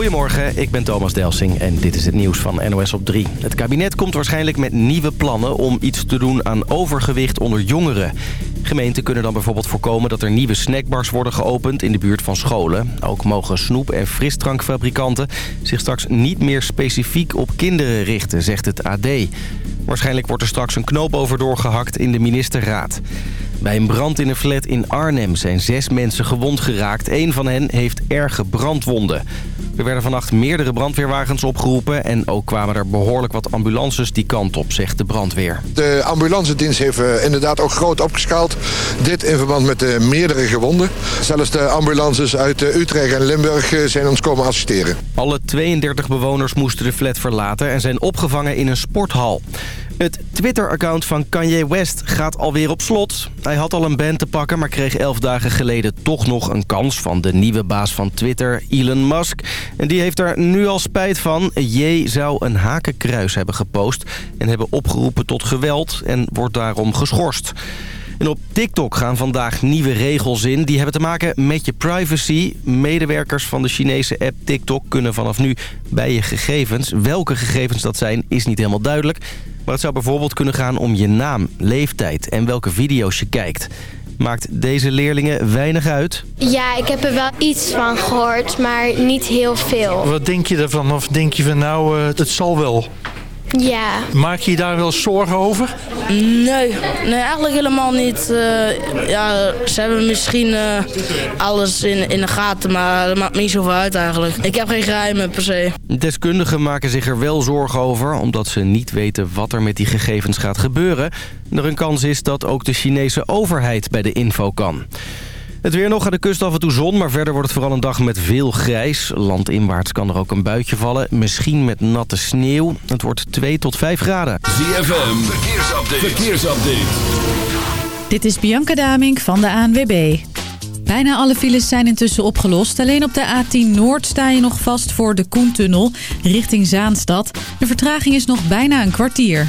Goedemorgen, ik ben Thomas Delsing en dit is het nieuws van NOS op 3. Het kabinet komt waarschijnlijk met nieuwe plannen om iets te doen aan overgewicht onder jongeren. Gemeenten kunnen dan bijvoorbeeld voorkomen dat er nieuwe snackbars worden geopend in de buurt van scholen. Ook mogen snoep- en frisdrankfabrikanten zich straks niet meer specifiek op kinderen richten, zegt het AD. Waarschijnlijk wordt er straks een knoop over doorgehakt in de ministerraad. Bij een brand in een flat in Arnhem zijn zes mensen gewond geraakt. Eén van hen heeft erge brandwonden. Er werden vannacht meerdere brandweerwagens opgeroepen... en ook kwamen er behoorlijk wat ambulances die kant op, zegt de brandweer. De ambulancedienst heeft uh, inderdaad ook groot opgeschaald. Dit in verband met de meerdere gewonden. Zelfs de ambulances uit uh, Utrecht en Limburg zijn ons komen assisteren. Alle 32 bewoners moesten de flat verlaten... en zijn opgevangen in een sporthal. Het Twitter-account van Kanye West gaat alweer op slot. Hij had al een band te pakken, maar kreeg elf dagen geleden toch nog een kans... van de nieuwe baas van Twitter, Elon Musk. En die heeft er nu al spijt van. J zou een hakenkruis hebben gepost... en hebben opgeroepen tot geweld en wordt daarom geschorst. En op TikTok gaan vandaag nieuwe regels in. Die hebben te maken met je privacy. Medewerkers van de Chinese app TikTok kunnen vanaf nu bij je gegevens. Welke gegevens dat zijn is niet helemaal duidelijk. Maar het zou bijvoorbeeld kunnen gaan om je naam, leeftijd en welke video's je kijkt. Maakt deze leerlingen weinig uit? Ja, ik heb er wel iets van gehoord, maar niet heel veel. Wat denk je ervan? Of denk je van nou, uh, het zal wel? Ja. Maak je je daar wel zorgen over? Nee, nee eigenlijk helemaal niet. Uh, ja, ze hebben misschien uh, alles in, in de gaten, maar dat maakt me niet zoveel uit eigenlijk. Ik heb geen geheimen per se. Deskundigen maken zich er wel zorgen over, omdat ze niet weten wat er met die gegevens gaat gebeuren. Er een kans is dat ook de Chinese overheid bij de info kan. Het weer nog aan de kust af en toe zon, maar verder wordt het vooral een dag met veel grijs. Landinwaarts kan er ook een buitje vallen, misschien met natte sneeuw. Het wordt 2 tot 5 graden. ZFM, verkeersupdate. verkeersupdate. Dit is Bianca Damink van de ANWB. Bijna alle files zijn intussen opgelost. Alleen op de A10 Noord sta je nog vast voor de Koentunnel richting Zaanstad. De vertraging is nog bijna een kwartier.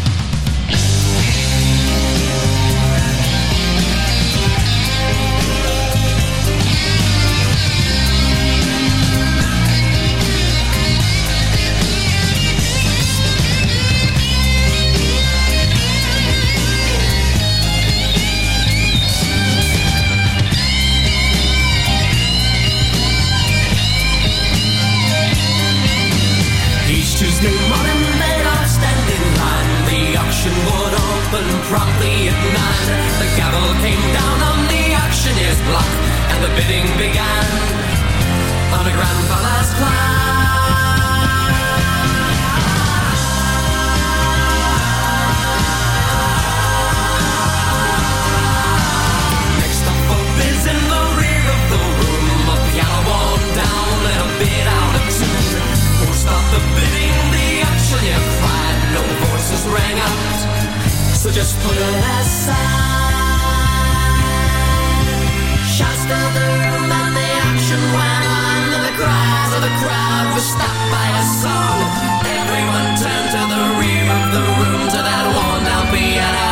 The crowd were stopped by a song. Everyone turned to the rear of the room to that worn down piano.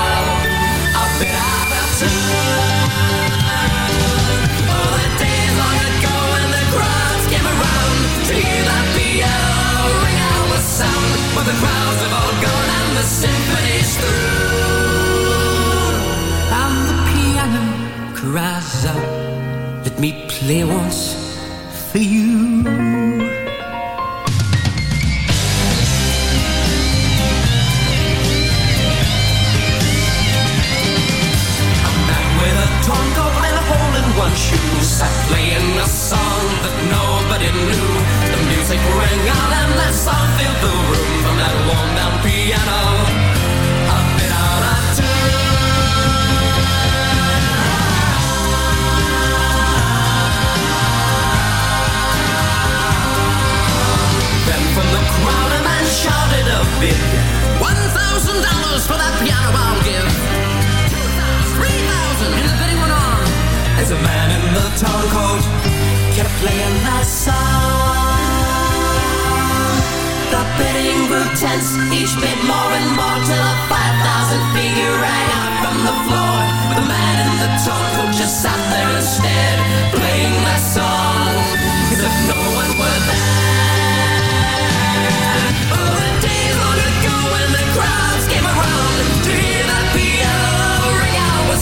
A bit out of. Oh, the days long ago when the crowds came around to hear that piano ring out with sound. When the crowds all gone and the symphony's through. And the piano cries out, let me play once sat playing a song that nobody knew. The music rang out and that song filled the room from that worn down piano. A bit out of tune. crowd a man shouted a bid. One thousand dollars for that piano I'll There's a man in the town coat Kept playing that song. The bidding grew tense Each bit more and more Till a 5,000 figure rang out from the floor. The man in the town coat just sat there and stared Playing that song. As if no one were there. Oh, the days long ago When the crowds came around and dreamed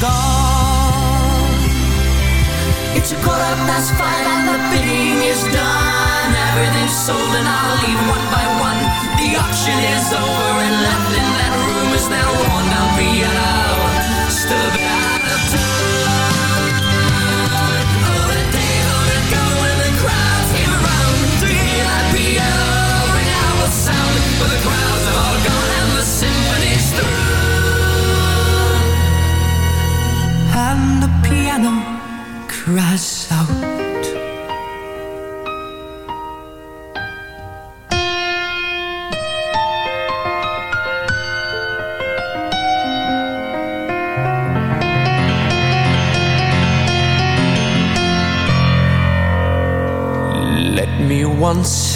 God? It's a quarter past five and the bidding is done. Everything's sold and I'll leave one by one. The auction is over and left in that room is that worn down piano. Still out of. Oh, the long ago when the crowds around out with sound. But the crowds piano cries out. Once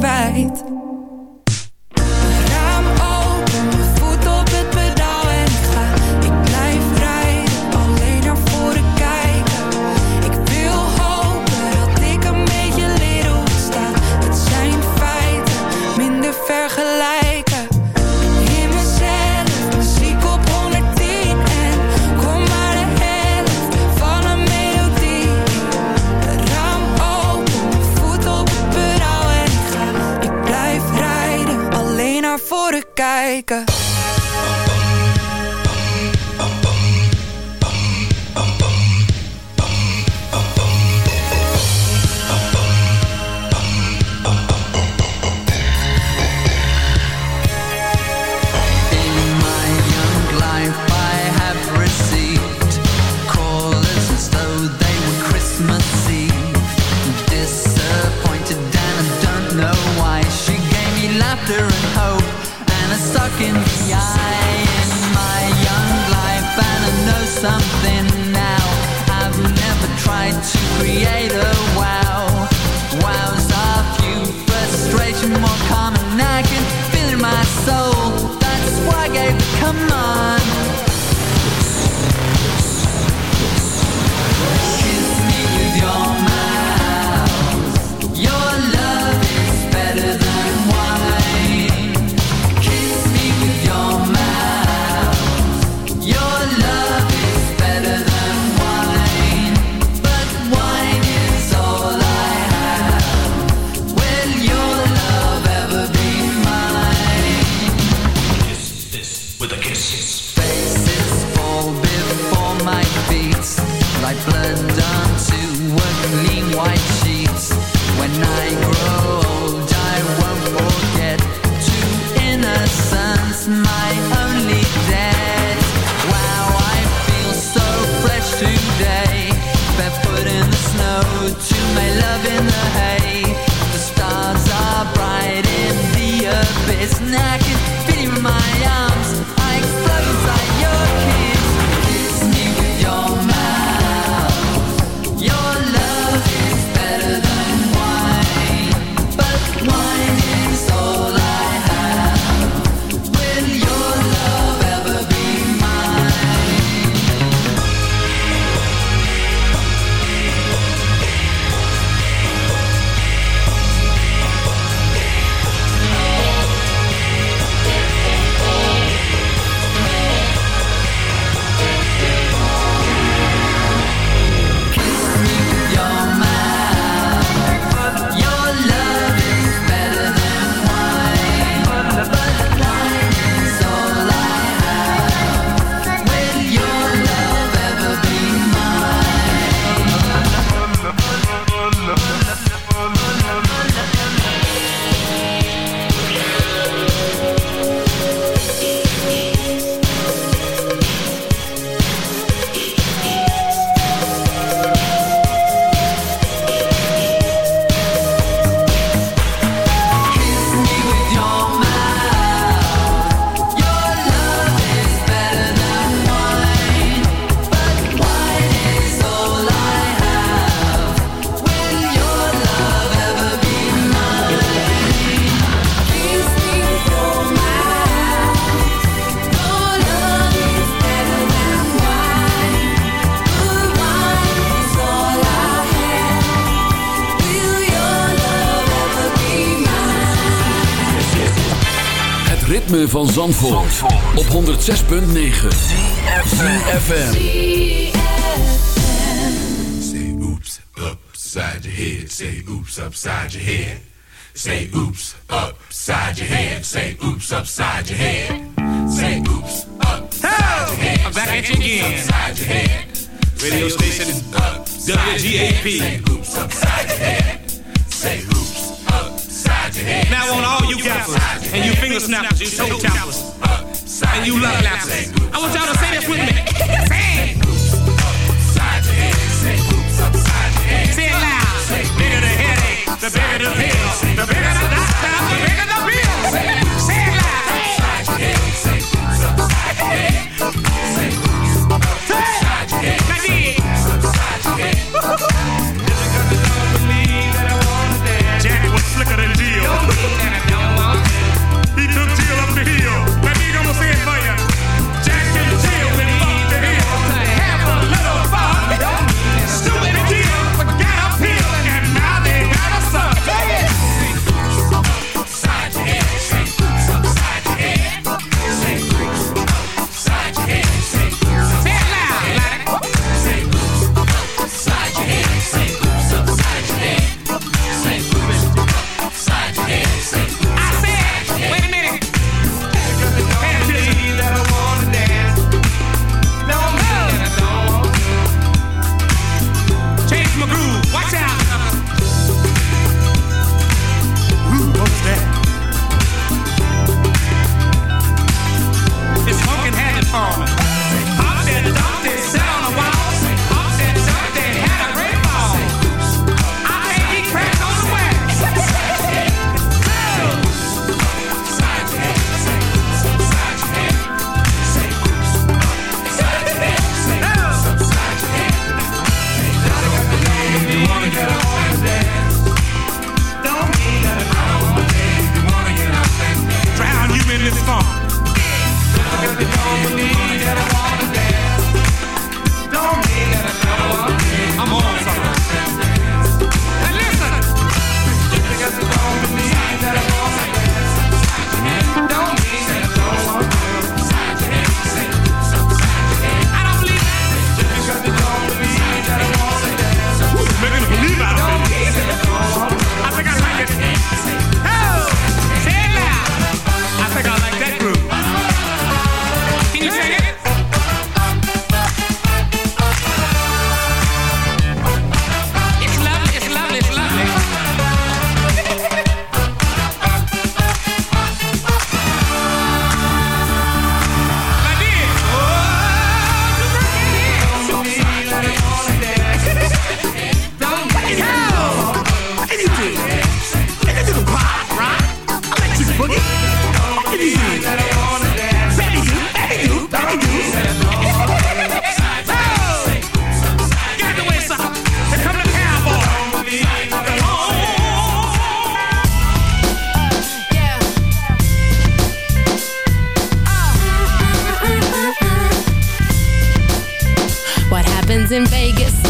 kwijt. Ritme van Zandvoort, op 106.9 CFFM Say oops upside your head. Say oops upside your head. Say oops upside your head. Say oops upside your head. Say oops upside your head. I'm back at you again. Upside your head. Radio station is WGAP. Say oops upside your head. Now on all you gappers and you finger snappers, you toe tappers, and you love lappers. I want y'all to say this with me. Say it. Say it loud. The bigger the headache, the bigger the pill. The bigger the doctor, the bigger the bill. Say it loud. Say oops Jill.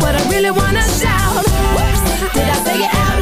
what I really wanna shout. Whoops, did I say it out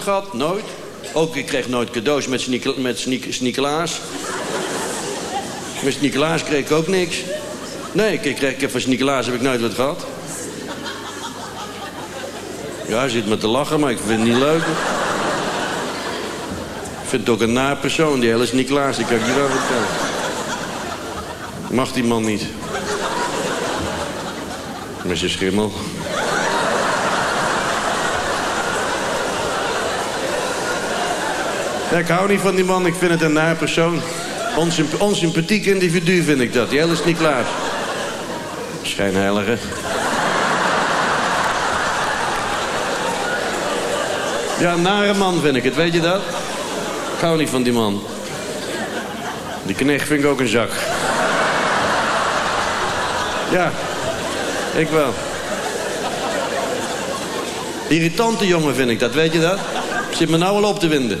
Gehad, nooit. Ook ik kreeg nooit cadeaus met, Sneek- met Sneek- kreeg ik ook niks. Nee, ik, kreeg, ik van Sneekelaas heb ik nooit wat gehad. Ja, hij zit me te lachen, maar ik vind het niet leuk. Ik vind het ook een naar persoon, die hele Sneekelaas. Die kan ik je wel vertellen. Mag die man niet. Met zijn schimmel. Ik hou niet van die man. Ik vind het een naar persoon. Onsymp onsympathiek individu vind ik dat. Hele is niet klaar. Schijnheilige. Ja, nare man vind ik het. Weet je dat? Ik hou niet van die man. Die knecht vind ik ook een zak. Ja, ik wel. Irritante jongen vind ik dat, weet je dat? Zit me nou al op te winden.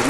Een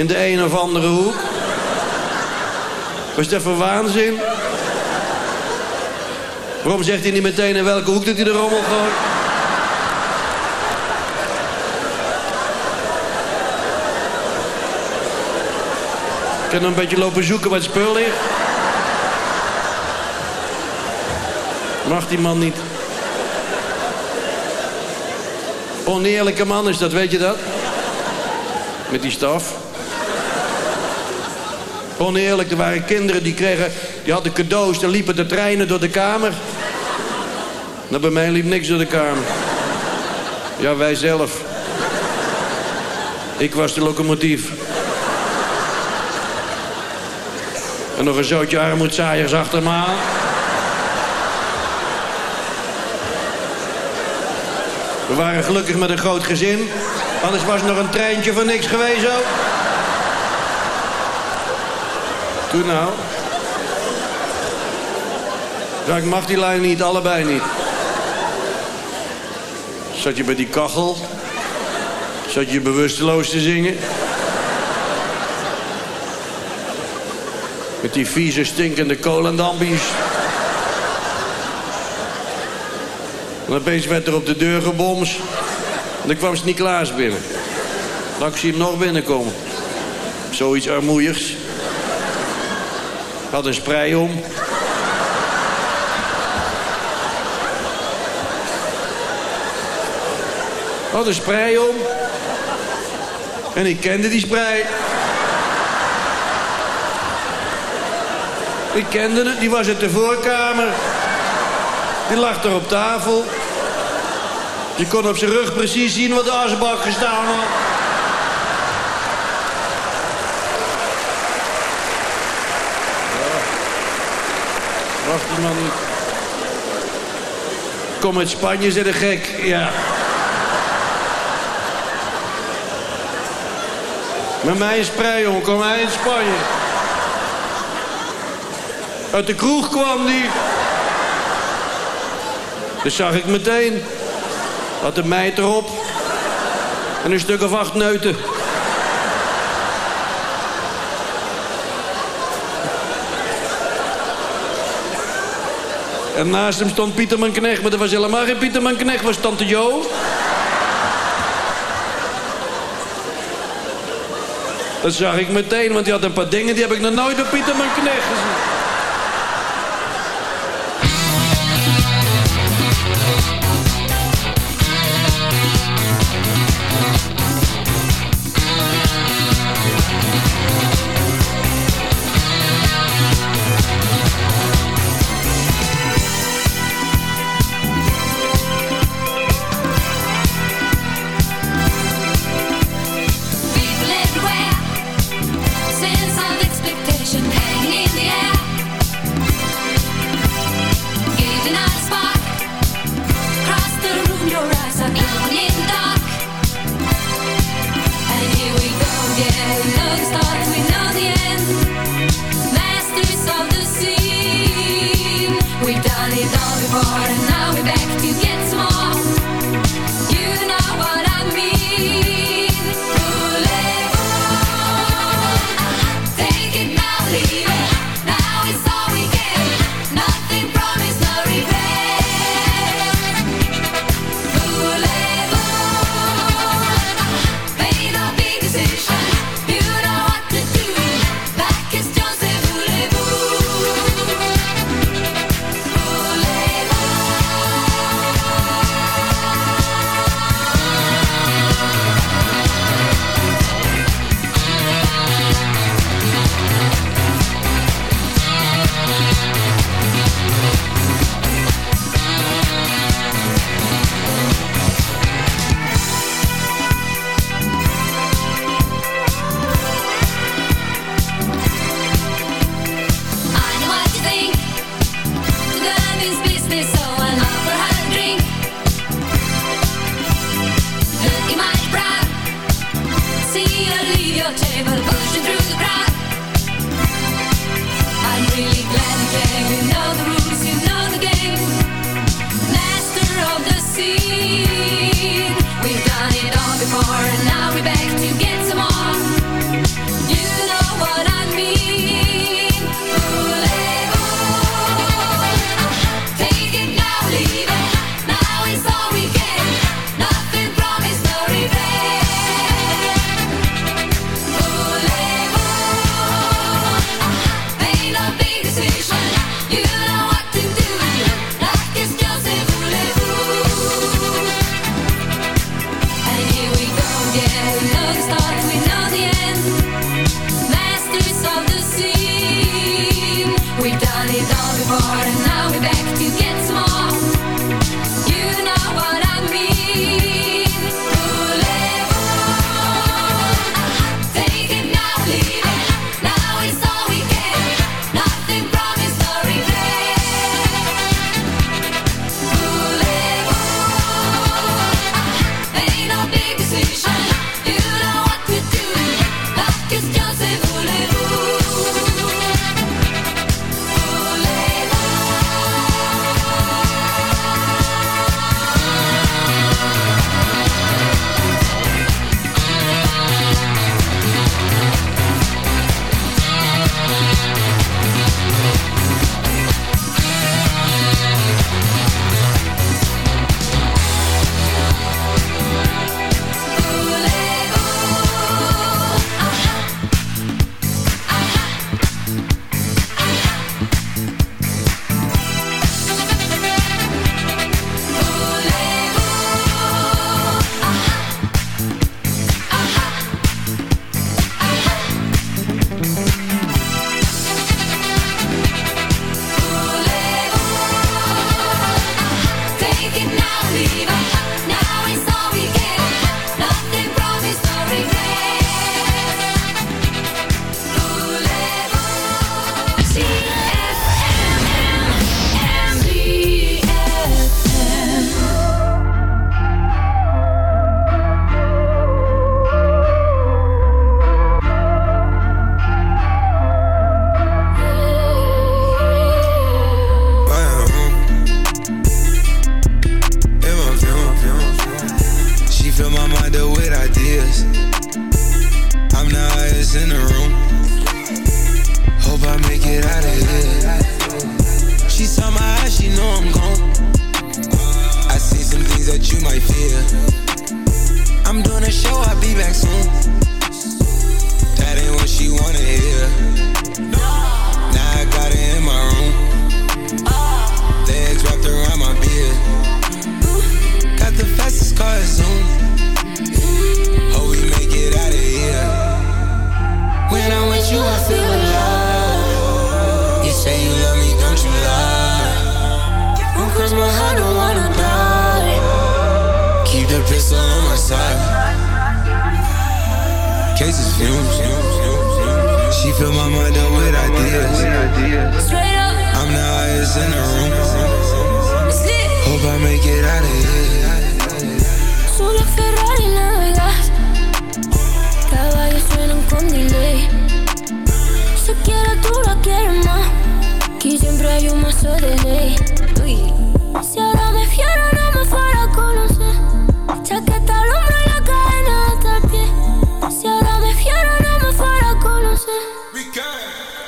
In de een of andere hoek? Was dat voor waanzin? Waarom zegt hij niet meteen in welke hoek dat hij de rommel gooit? Ik kan een beetje lopen zoeken wat spul ligt. Mag die man niet. Oneerlijke man is dat, weet je dat? Met die staf. Oneerlijk, er waren kinderen die kregen... die hadden cadeaus, dan liepen de treinen door de kamer. Nou, bij mij liep niks door de kamer. Ja, wij zelf. Ik was de locomotief. En nog een zootje armoedzaaiers achter me aan. We waren gelukkig met een groot gezin. Anders was nog een treintje voor niks geweest ook. Toen nou. Ja, ik mag die lijn niet, allebei niet. Zat je bij die kachel? Zat je bewusteloos te zingen? Met die vieze, stinkende kolendambies. En opeens werd er op de deur geboms. En dan kwam Sint-Niklaas binnen. Dan zie hem nog binnenkomen. Zoiets armoeigs. Had een sprei om. Had een sprei om. En ik kende die sprei. Ik kende het, die was uit de voorkamer. Die lag er op tafel. Je kon op zijn rug precies zien wat de asbak gestaan had. Ja. Wacht die Kom uit Spanje, zei de gek. Ja. Met mij in sprei. Kom hij in Spanje. Uit de kroeg kwam die. Dat zag ik meteen. Had een meid erop. En een stuk of acht neuten. En naast hem stond Pieterman Knecht, maar dat was helemaal geen Pieterman Knecht, was tante Jo. Dat zag ik meteen, want die had een paar dingen die heb ik nog nooit op Pieterman Knecht gezien. We're back to get some more.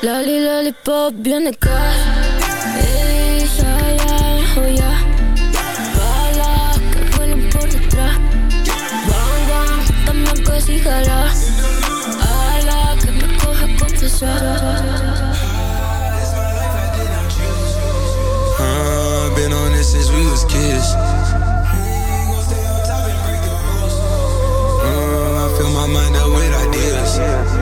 Lali, lollipop, bien casa Ey, ya, oh ya Balas que vuelan por detrás Bang, bang, también que si jala Ala, me Uh, been on this since we was kids. Uh, I fill my mind up with ideas.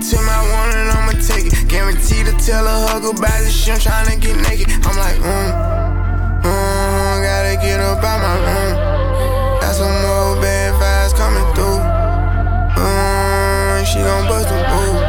to my one and I'ma take it. Guaranteed to tell a hug about this shit, I'm tryna get naked. I'm like, mm, mm, gotta get up out my room. Got some more bad vibes coming through. Mm, she gon' bust a move,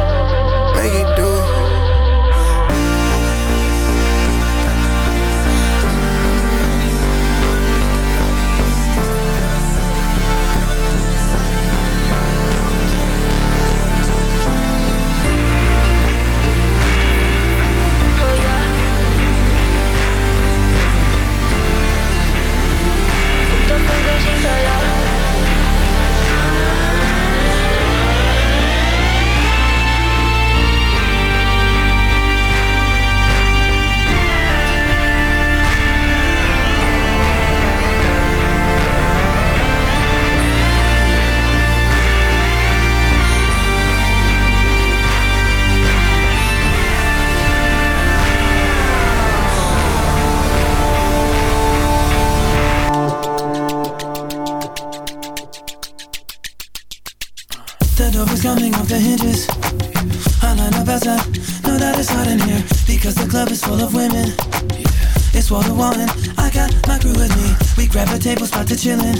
to chillin'.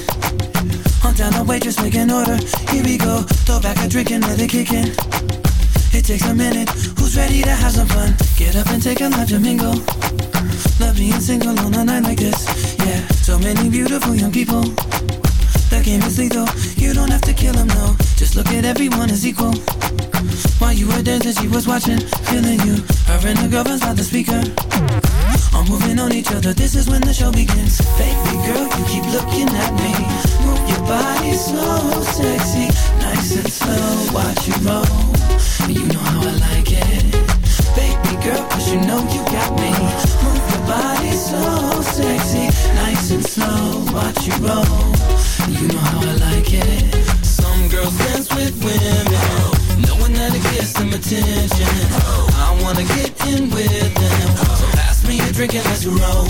On down the waitress, make an order. Here we go, throw back a drink and let it kick in. It takes a minute. Who's ready to have some fun? Get up and take a lap to mingle. Love being single on a night like this. Yeah, so many beautiful young people. The game is lethal. You don't have to kill them, no. Just look at everyone as equal. While you were dancing, she was watching, feeling you. Her and her girlfriend's by the speaker. All moving on each other. This is when the show begins. Baby girl, you keep looking at me. Move your body so sexy, nice and slow. Watch you roll. You know how I like it. Baby girl, cause you know you got me. Move your body so sexy, nice and slow. Watch you roll. You know how I like it. Some girls dance with women, knowing that it gets them attention. I wanna get in with them, so pass me a drink and let's roll.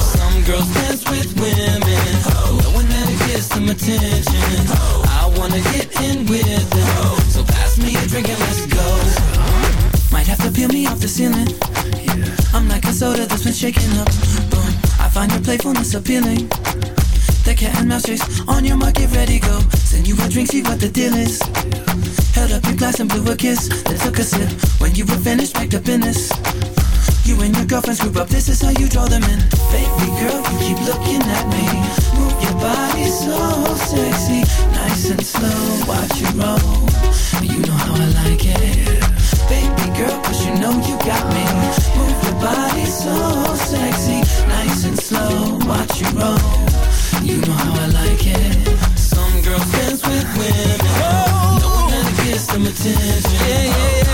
Some girls dance with women, knowing that it gets them attention. I wanna get in with them, so pass me a drink and let's go. Might have to peel me off the ceiling. I'm like a soda that's been shaken up. Boom, I find your playfulness appealing. The cat and mouse chase on your mark, get ready, go. Send you a drink, see what the deal is. Held up your glass and blew a kiss, then took a sip. When you were finished, packed up in this. You and your girlfriends group up, this is how you draw them in. Baby girl, you keep looking at me. Move your body so sexy, nice and slow. Watch you roll, you know how I like it. Baby girl, cause you know you got me. Move your body so sexy, nice and slow. Watch you roll. You know how I like it. Some girls dance with women, knowing that it gets them attention. Yeah, yeah, yeah.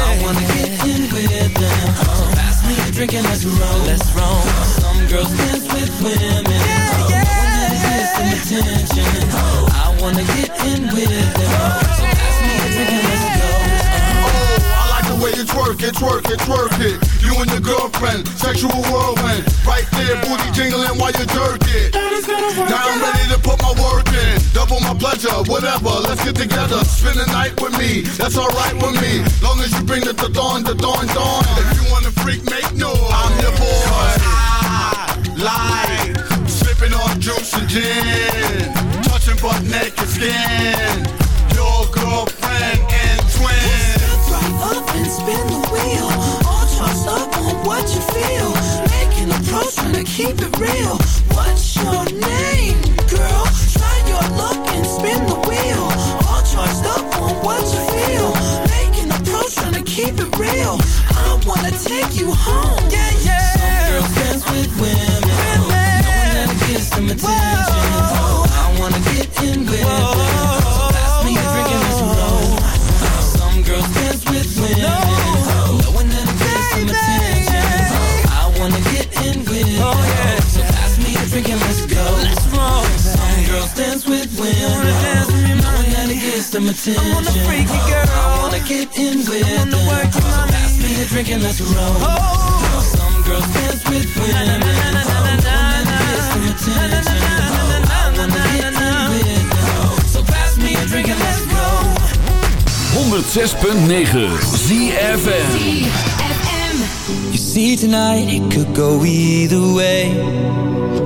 Drinking, let's roll. Let's roll. Some girls dance with women. Yeah, oh, yeah. When they get some attention, I wanna get in with them. So pass me a drink and let's go. Oh, I like the way you twerk it, twerk it, twerk it. You and your girlfriend, sexual whirlwind. Right there, booty jingling while you jerk it. Now I'm ready to put my work in. Double my pleasure, whatever. Let's get together. Spend the night with me. That's alright with me. Long as you bring the dawn, the dawn, dawn. If you wanna freak, make noise. I'm your boy. I like sipping on juice and gin. Touching butt naked skin. Your girlfriend and twin. Right up and spin the wheel. All charged up on what you feel. Making a pro, trying to keep it real. What's your name, girl? Try your luck and spin the wheel. All charged up on what you feel. Making a pro, trying to keep it real. Wanna take you home. Yeah, yeah. Some attention. I girl. I with them. So pass me a drink and let's roll. Some girls dance with. I me a drink and let's go. 106.9 ZFM. You see tonight it could go either way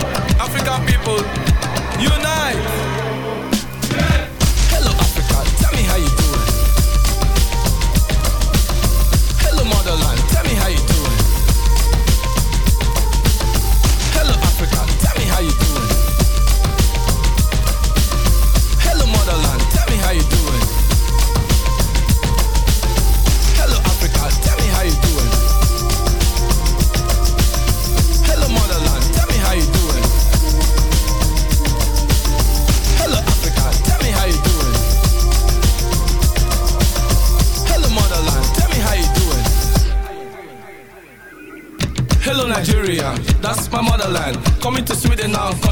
people, unite.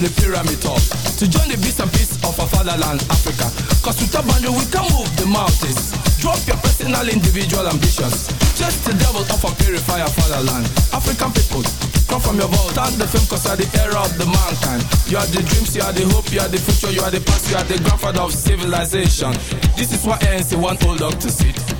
The pyramid top to join the beast and peace of our fatherland, Africa. Cause a boundary we can move the mountains. Drop your personal, individual ambitions. Just the devil of a purifier fatherland. African people, come from your vault. Stand the film cause are the era of the mankind. You are the dreams, you are the hope, you are the future, you are the past, you are the grandfather of civilization. This is why ANC want old dog to sit.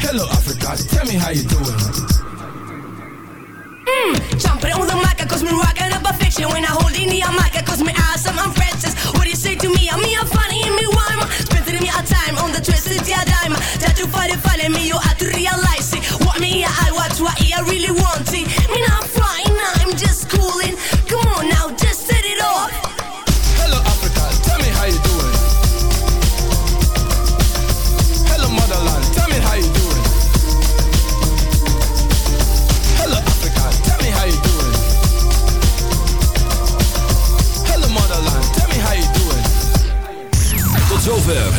Hello, Africa, tell me how you doing. Mm, jumping on the mic, cause me rockin' up a fiction. When I hold in the mic, cause me awesome, I'm Francis What do you say to me? I'm me, I'm funny, and me rhyme Spending me a time on the twisted yeah dime That you find it funny, me, you have to realize it. What me, I watch, what I really want it